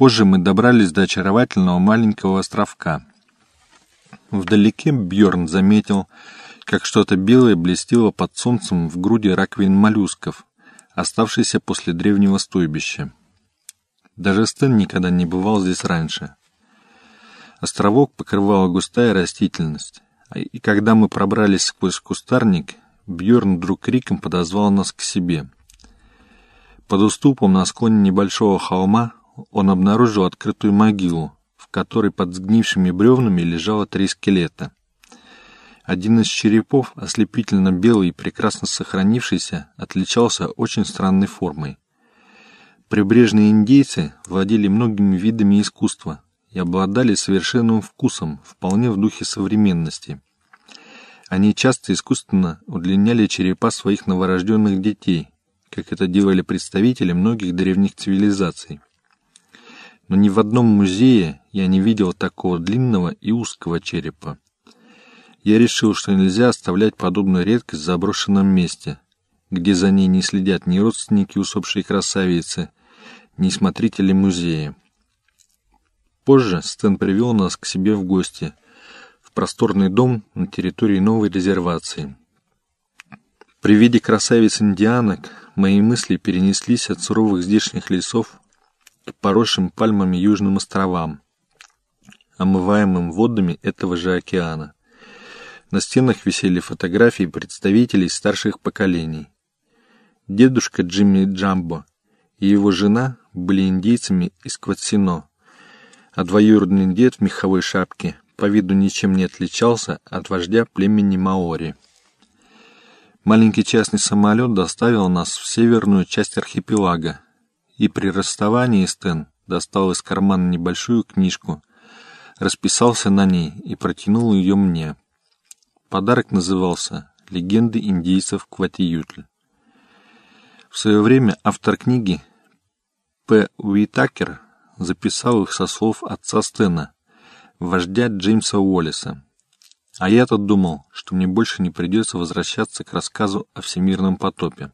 Позже мы добрались до очаровательного маленького островка. Вдалеке Бьорн заметил, как что-то белое блестело под солнцем в груди раковин моллюсков, оставшейся после древнего стойбища. Даже Стэн никогда не бывал здесь раньше. Островок покрывала густая растительность, и когда мы пробрались сквозь кустарник, Бьорн вдруг криком подозвал нас к себе. Под уступом на склоне небольшого холма он обнаружил открытую могилу, в которой под сгнившими бревнами лежало три скелета. Один из черепов, ослепительно белый и прекрасно сохранившийся, отличался очень странной формой. Прибрежные индейцы владели многими видами искусства и обладали совершенным вкусом, вполне в духе современности. Они часто искусственно удлиняли черепа своих новорожденных детей, как это делали представители многих древних цивилизаций но ни в одном музее я не видел такого длинного и узкого черепа. Я решил, что нельзя оставлять подобную редкость в заброшенном месте, где за ней не следят ни родственники усопшей красавицы, ни смотрители музея. Позже Стэн привел нас к себе в гости, в просторный дом на территории новой резервации. При виде красавиц-индианок мои мысли перенеслись от суровых здешних лесов поросшим пальмами южным островам, омываемым водами этого же океана. На стенах висели фотографии представителей старших поколений. Дедушка Джимми Джамбо и его жена были индейцами из Кватсино, а двоюродный дед в меховой шапке по виду ничем не отличался от вождя племени Маори. Маленький частный самолет доставил нас в северную часть архипелага, и при расставании Стэн достал из кармана небольшую книжку, расписался на ней и протянул ее мне. Подарок назывался «Легенды индейцев Кватиютль». В свое время автор книги П. Уитакер записал их со слов отца Стена, вождя Джеймса Уоллеса. А я-то думал, что мне больше не придется возвращаться к рассказу о всемирном потопе.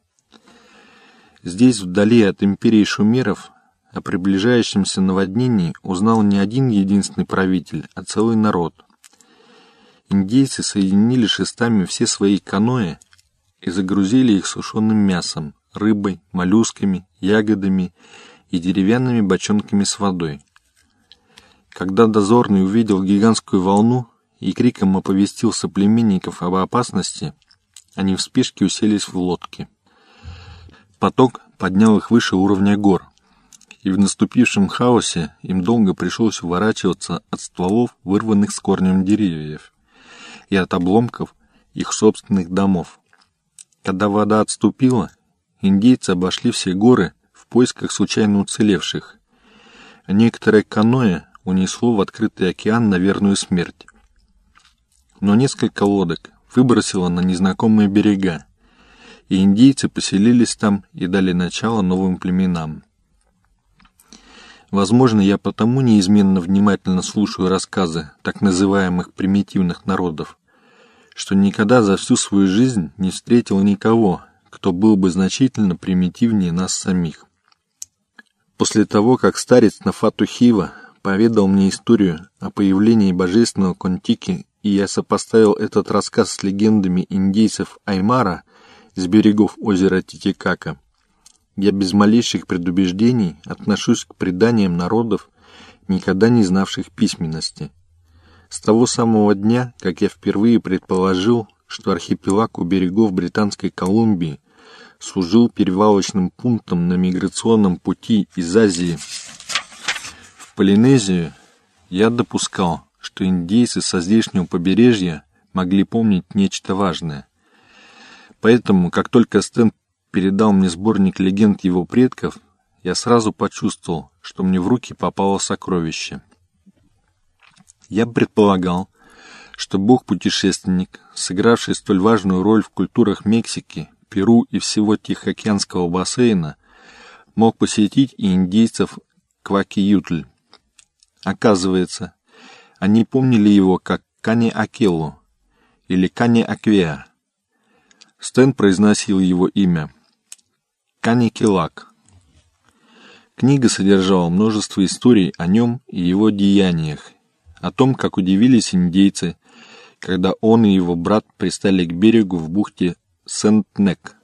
Здесь, вдали от империи шумеров, о приближающемся наводнении узнал не один единственный правитель, а целый народ. Индейцы соединили шестами все свои каноэ и загрузили их сушеным мясом, рыбой, моллюсками, ягодами и деревянными бочонками с водой. Когда дозорный увидел гигантскую волну и криком оповестил соплеменников об опасности, они в спешке уселись в лодки. Поток поднял их выше уровня гор, и в наступившем хаосе им долго пришлось уворачиваться от стволов, вырванных с корнем деревьев, и от обломков их собственных домов. Когда вода отступила, индейцы обошли все горы в поисках случайно уцелевших. Некоторые каноэ унесло в открытый океан на верную смерть. Но несколько лодок выбросило на незнакомые берега, и индейцы поселились там и дали начало новым племенам. Возможно, я потому неизменно внимательно слушаю рассказы так называемых примитивных народов, что никогда за всю свою жизнь не встретил никого, кто был бы значительно примитивнее нас самих. После того, как старец Нафату Хива поведал мне историю о появлении божественного Контики, и я сопоставил этот рассказ с легендами индейцев Аймара – с берегов озера Титикака. Я без малейших предубеждений отношусь к преданиям народов, никогда не знавших письменности. С того самого дня, как я впервые предположил, что архипелаг у берегов Британской Колумбии служил перевалочным пунктом на миграционном пути из Азии в Полинезию, я допускал, что индейцы со здешнего побережья могли помнить нечто важное. Поэтому, как только Стэн передал мне сборник легенд его предков, я сразу почувствовал, что мне в руки попало сокровище. Я предполагал, что бог-путешественник, сыгравший столь важную роль в культурах Мексики, Перу и всего Тихоокеанского бассейна, мог посетить и индейцев Кваки-Ютль. Оказывается, они помнили его как Кани-Акелу или Кани-Аквеа, Стэн произносил его имя. Каникелак. Книга содержала множество историй о нем и его деяниях, о том, как удивились индейцы, когда он и его брат пристали к берегу в бухте Сент-Нек.